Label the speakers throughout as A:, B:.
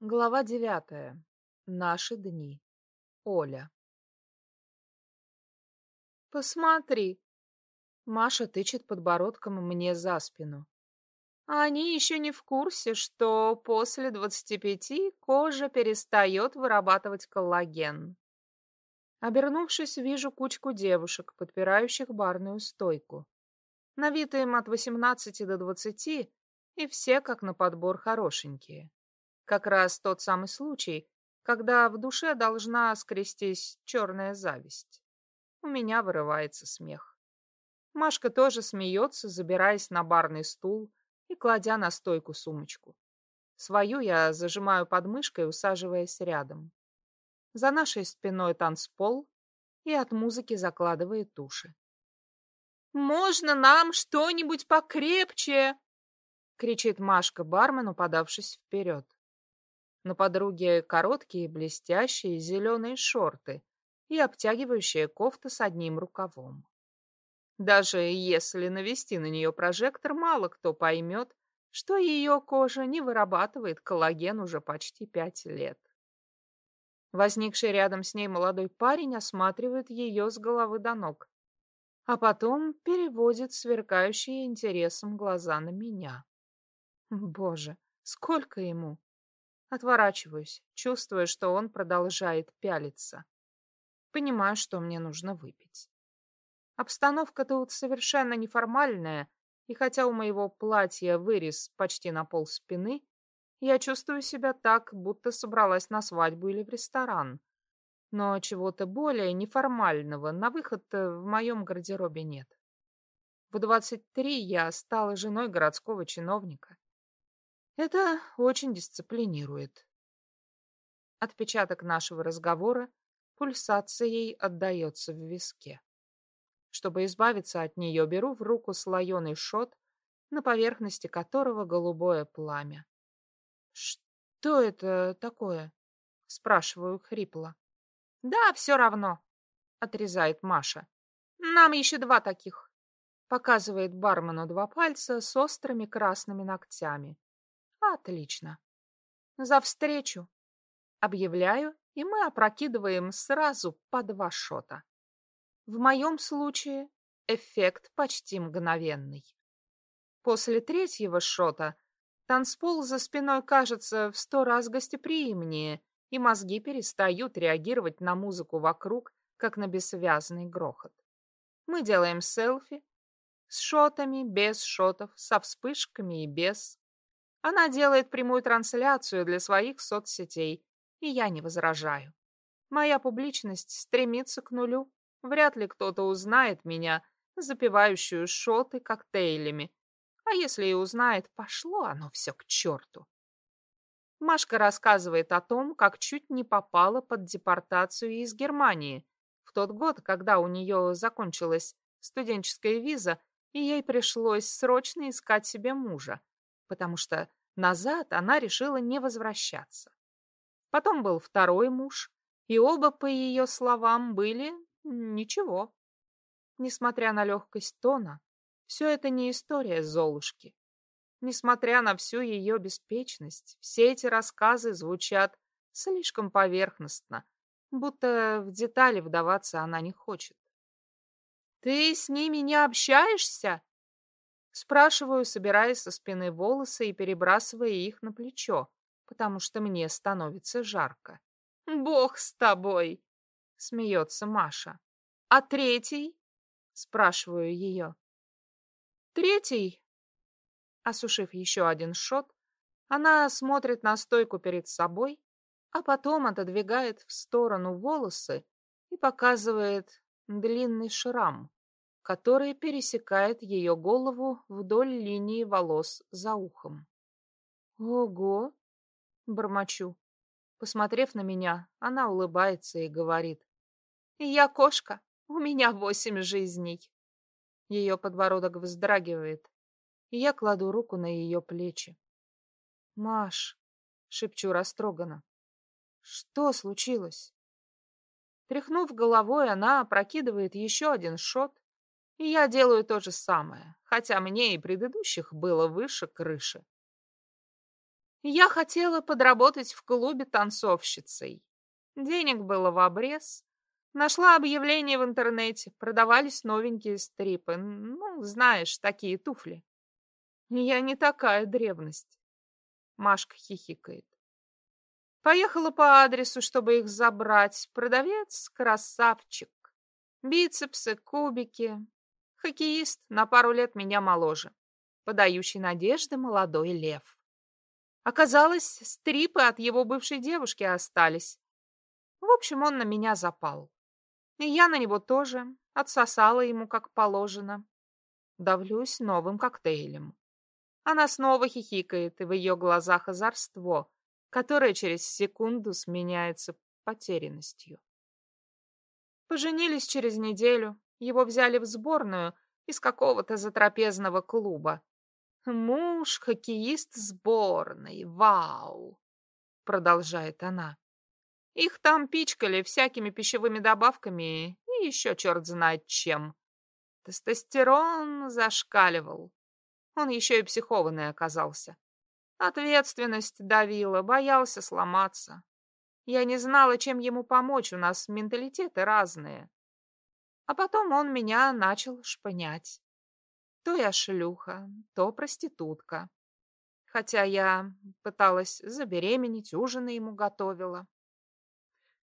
A: Глава девятая. Наши дни. Оля. Посмотри. Маша тычет подбородком мне за спину. Они еще не в курсе, что после двадцати пяти кожа перестает вырабатывать коллаген. Обернувшись, вижу кучку девушек, подпирающих барную стойку. На вид им от восемнадцати до двадцати, и все как на подбор хорошенькие. Как раз тот самый случай, когда в душе должна скрестись черная зависть. У меня вырывается смех. Машка тоже смеется, забираясь на барный стул и кладя на стойку сумочку. Свою я зажимаю под мышкой, усаживаясь рядом. За нашей спиной танцпол, и от музыки закладывает уши. «Можно нам что-нибудь покрепче?» — кричит Машка бармену, подавшись вперед. На подруге короткие блестящие зеленые шорты и обтягивающая кофта с одним рукавом. Даже если навести на нее прожектор, мало кто поймет, что ее кожа не вырабатывает коллаген уже почти пять лет. Возникший рядом с ней молодой парень осматривает ее с головы до ног, а потом переводит сверкающие интересом глаза на меня. Боже, сколько ему? Отворачиваюсь, чувствуя, что он продолжает пялиться. Понимаю, что мне нужно выпить. Обстановка тут совершенно неформальная, и хотя у моего платья вырез почти на пол спины, я чувствую себя так, будто собралась на свадьбу или в ресторан. Но чего-то более неформального на выход в моем гардеробе нет. В 23 я стала женой городского чиновника. Это очень дисциплинирует. Отпечаток нашего разговора пульсацией отдается в виске. Чтобы избавиться от нее, беру в руку слоеный шот, на поверхности которого голубое пламя. «Что это такое?» — спрашиваю хрипло. «Да, все равно», — отрезает Маша. «Нам еще два таких», — показывает бармену два пальца с острыми красными ногтями. Отлично. За встречу. Объявляю, и мы опрокидываем сразу по два шота. В моем случае эффект почти мгновенный. После третьего шота танцпол за спиной кажется в сто раз гостеприимнее, и мозги перестают реагировать на музыку вокруг, как на бессвязный грохот. Мы делаем селфи с шотами, без шотов, со вспышками и без. Она делает прямую трансляцию для своих соцсетей, и я не возражаю. Моя публичность стремится к нулю. Вряд ли кто-то узнает меня, запивающую шоты коктейлями. А если и узнает, пошло оно все к черту. Машка рассказывает о том, как чуть не попала под депортацию из Германии в тот год, когда у нее закончилась студенческая виза, и ей пришлось срочно искать себе мужа, потому что Назад она решила не возвращаться. Потом был второй муж, и оба, по ее словам, были ничего. Несмотря на легкость тона, все это не история Золушки. Несмотря на всю ее беспечность, все эти рассказы звучат слишком поверхностно, будто в детали вдаваться она не хочет. «Ты с ними не общаешься?» Спрашиваю, собирая со спины волосы и перебрасывая их на плечо, потому что мне становится жарко. «Бог с тобой!» — смеется Маша. «А третий?» — спрашиваю ее. «Третий?» Осушив еще один шот, она смотрит на стойку перед собой, а потом отодвигает в сторону волосы и показывает длинный шрам, который пересекает ее голову вдоль линии волос за ухом. «Ого!» — бормочу. Посмотрев на меня, она улыбается и говорит. «Я кошка, у меня восемь жизней». Ее подбородок вздрагивает, и я кладу руку на ее плечи. «Маш!» — шепчу растроганно. «Что случилось?» Тряхнув головой, она опрокидывает еще один шот я делаю то же самое, хотя мне и предыдущих было выше крыши. Я хотела подработать в клубе танцовщицей. Денег было в обрез. Нашла объявление в интернете. Продавались новенькие стрипы. Ну, знаешь, такие туфли. Я не такая древность. Машка хихикает. Поехала по адресу, чтобы их забрать. Продавец — красавчик. Бицепсы, кубики. Хоккеист на пару лет меня моложе. Подающий надежды молодой лев. Оказалось, стрипы от его бывшей девушки остались. В общем, он на меня запал. И я на него тоже отсосала ему как положено. Давлюсь новым коктейлем. Она снова хихикает, и в ее глазах озорство, которое через секунду сменяется потерянностью. Поженились через неделю. Его взяли в сборную из какого-то затрапезного клуба. Муж, хоккеист сборной. Вау! Продолжает она. Их там пичкали всякими пищевыми добавками и еще черт знает чем. Тестостерон зашкаливал. Он еще и психованный оказался. Ответственность давила, боялся сломаться. Я не знала, чем ему помочь, у нас менталитеты разные. А потом он меня начал шпынять. То я шлюха, то проститутка. Хотя я пыталась забеременеть, ужины ему готовила.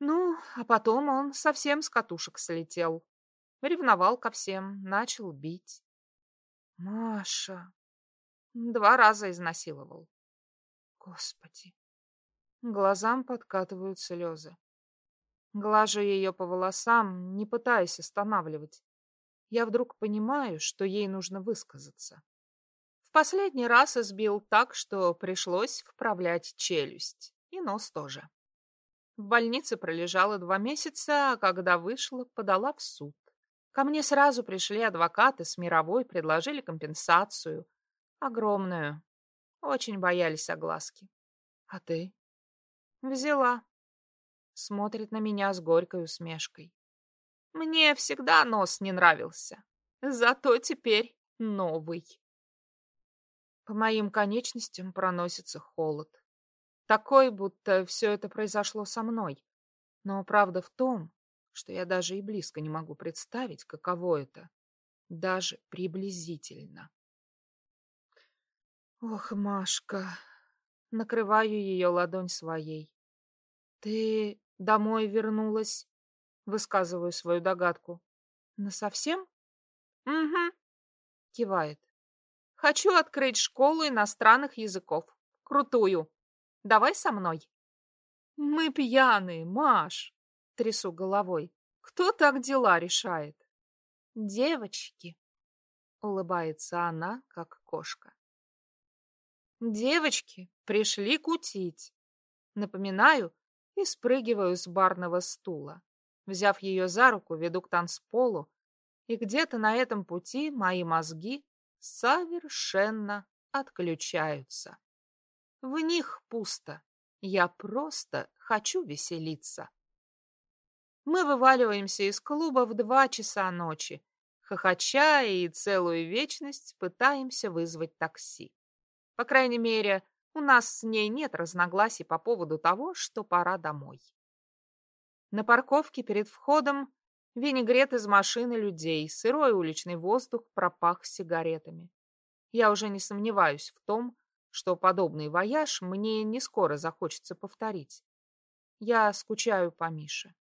A: Ну, а потом он совсем с катушек слетел. Ревновал ко всем, начал бить. Маша. Два раза изнасиловал. Господи. Глазам подкатывают слезы. Глажу ее по волосам, не пытаясь останавливать. Я вдруг понимаю, что ей нужно высказаться. В последний раз избил так, что пришлось вправлять челюсть. И нос тоже. В больнице пролежала два месяца, а когда вышла, подала в суд. Ко мне сразу пришли адвокаты с мировой, предложили компенсацию. Огромную. Очень боялись огласки. А ты? Взяла. Смотрит на меня с горькой усмешкой. Мне всегда нос не нравился. Зато теперь новый. По моим конечностям проносится холод. Такой, будто все это произошло со мной. Но правда в том, что я даже и близко не могу представить, каково это. Даже приблизительно. Ох, Машка, накрываю ее ладонь своей. Ты домой вернулась? Высказываю свою догадку. Насовсем? Угу, кивает. Хочу открыть школу иностранных языков. Крутую. Давай со мной. Мы пьяные, Маш трясу головой. Кто так дела решает? Девочки, улыбается она, как кошка. Девочки пришли кутить. Напоминаю и спрыгиваю с барного стула. Взяв ее за руку, веду к танцполу, и где-то на этом пути мои мозги совершенно отключаются. В них пусто. Я просто хочу веселиться. Мы вываливаемся из клуба в два часа ночи, хохоча и целую вечность пытаемся вызвать такси. По крайней мере, у нас с ней нет разногласий по поводу того, что пора домой. На парковке перед входом винегрет из машины людей, сырой уличный воздух пропах сигаретами. Я уже не сомневаюсь в том, что подобный вояж мне не скоро захочется повторить. Я скучаю по Мише.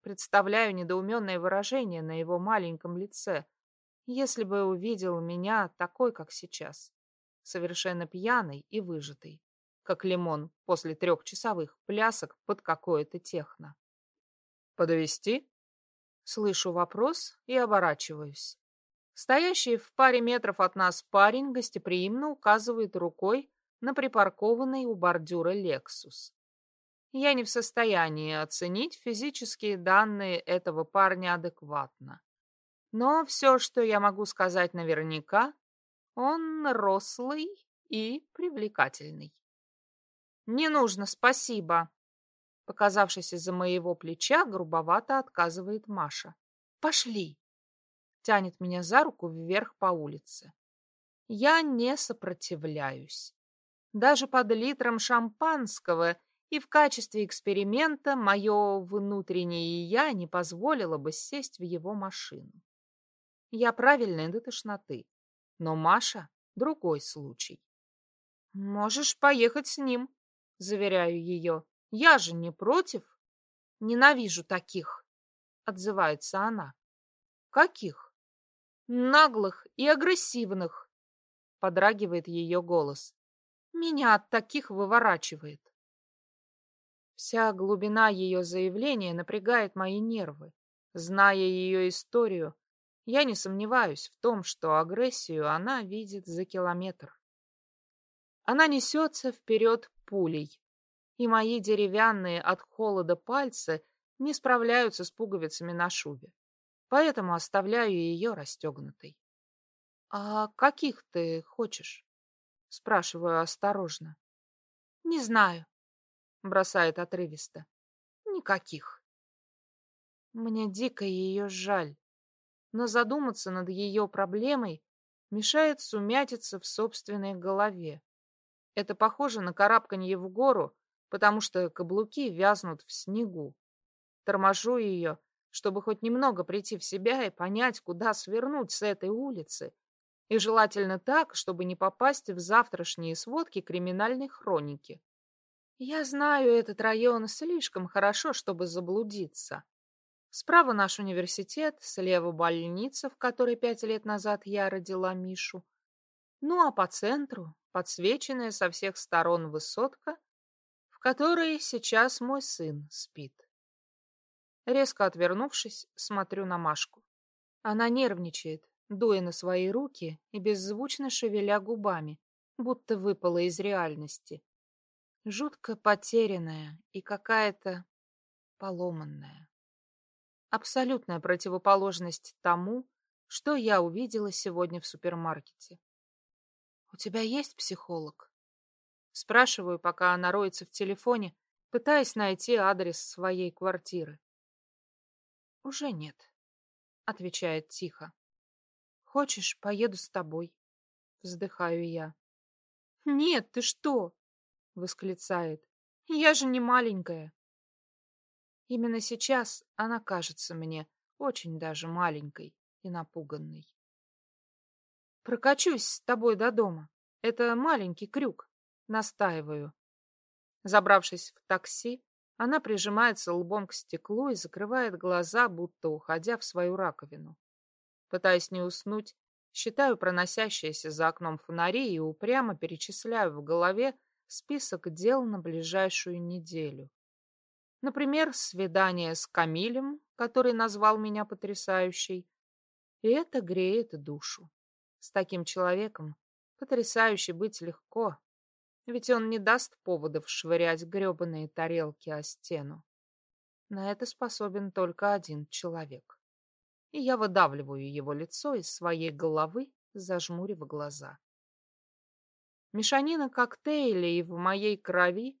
A: Представляю недоуменное выражение на его маленьком лице, если бы увидел меня такой, как сейчас, совершенно пьяный и выжатый, как лимон после трехчасовых плясок под какое-то техно. «Подвести?» Слышу вопрос и оборачиваюсь. Стоящий в паре метров от нас парень гостеприимно указывает рукой на припаркованный у бордюра «Лексус». Я не в состоянии оценить физические данные этого парня адекватно. Но все, что я могу сказать наверняка, он рослый и привлекательный. «Не нужно, спасибо!» Показавшись из-за моего плеча, грубовато отказывает Маша. «Пошли!» Тянет меня за руку вверх по улице. Я не сопротивляюсь. Даже под литром шампанского и в качестве эксперимента мое внутреннее «я» не позволило бы сесть в его машину. Я правильная до тошноты, но Маша — другой случай. «Можешь поехать с ним», — заверяю ее. «Я же не против». «Ненавижу таких», — отзывается она. «Каких?» «Наглых и агрессивных», — подрагивает ее голос. «Меня от таких выворачивает». Вся глубина ее заявления напрягает мои нервы. Зная ее историю, я не сомневаюсь в том, что агрессию она видит за километр. Она несется вперед пулей, и мои деревянные от холода пальцы не справляются с пуговицами на шубе, поэтому оставляю ее расстегнутой. — А каких ты хочешь? — спрашиваю осторожно. — Не знаю, — бросает отрывисто. — Никаких. Мне дико ее жаль, но задуматься над ее проблемой мешает сумятиться в собственной голове. Это похоже на карабканье в гору, потому что каблуки вязнут в снегу. Торможу ее, чтобы хоть немного прийти в себя и понять, куда свернуть с этой улицы. И желательно так, чтобы не попасть в завтрашние сводки криминальной хроники. Я знаю этот район слишком хорошо, чтобы заблудиться. Справа наш университет, слева больница, в которой пять лет назад я родила Мишу. Ну а по центру подсвеченная со всех сторон высотка, в которой сейчас мой сын спит. Резко отвернувшись, смотрю на Машку. Она нервничает, дуя на свои руки и беззвучно шевеля губами, будто выпала из реальности. Жутко потерянная и какая-то поломанная. Абсолютная противоположность тому, что я увидела сегодня в супермаркете. «У тебя есть психолог?» Спрашиваю, пока она роется в телефоне, пытаясь найти адрес своей квартиры. «Уже нет», — отвечает тихо. «Хочешь, поеду с тобой?» — вздыхаю я. «Нет, ты что?» — восклицает. «Я же не маленькая». Именно сейчас она кажется мне очень даже маленькой и напуганной. Прокачусь с тобой до дома. Это маленький крюк. Настаиваю. Забравшись в такси, она прижимается лбом к стеклу и закрывает глаза, будто уходя в свою раковину. Пытаясь не уснуть, считаю проносящиеся за окном фонари и упрямо перечисляю в голове список дел на ближайшую неделю. Например, свидание с Камилем, который назвал меня потрясающей. И это греет душу. С таким человеком потрясающе быть легко, ведь он не даст поводов швырять гребаные тарелки о стену. На это способен только один человек. И я выдавливаю его лицо из своей головы, зажмурив глаза. Мешанина коктейлей в моей крови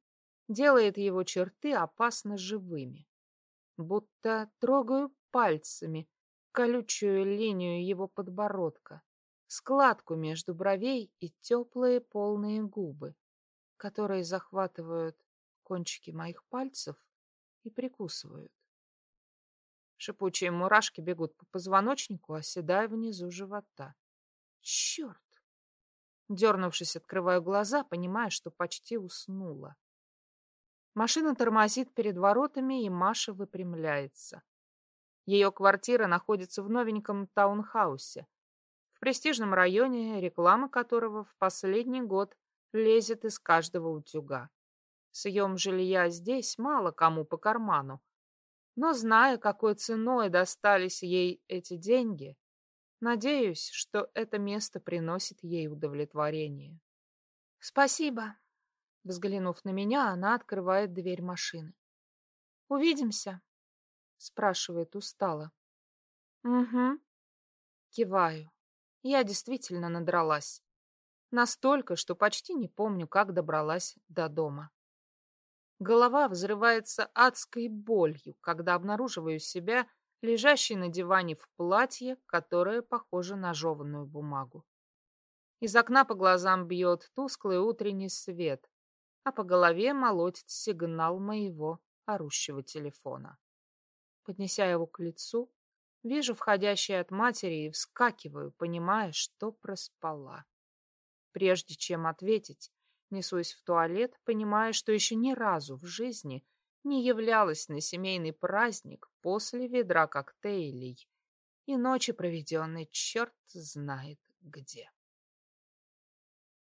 A: делает его черты опасно живыми. Будто трогаю пальцами колючую линию его подбородка, складку между бровей и теплые полные губы, которые захватывают кончики моих пальцев и прикусывают. Шипучие мурашки бегут по позвоночнику, оседая внизу живота. Черт! Дернувшись, открываю глаза, понимая, что почти уснула. Машина тормозит перед воротами, и Маша выпрямляется. Ее квартира находится в новеньком таунхаусе, престижном районе, реклама которого в последний год лезет из каждого утюга. Съем жилья здесь мало кому по карману. Но зная, какой ценой достались ей эти деньги, надеюсь, что это место приносит ей удовлетворение. «Спасибо», — взглянув на меня, она открывает дверь машины. «Увидимся?» — спрашивает устало. «Угу». Киваю. Я действительно надралась. Настолько, что почти не помню, как добралась до дома. Голова взрывается адской болью, когда обнаруживаю себя лежащей на диване в платье, которое похоже на жеванную бумагу. Из окна по глазам бьет тусклый утренний свет, а по голове молотит сигнал моего орущего телефона. Поднеся его к лицу, вижу входящее от матери и вскакиваю, понимая, что проспала. Прежде чем ответить, несусь в туалет, понимая, что еще ни разу в жизни не являлась на семейный праздник после ведра коктейлей и ночи, проведенной черт знает где.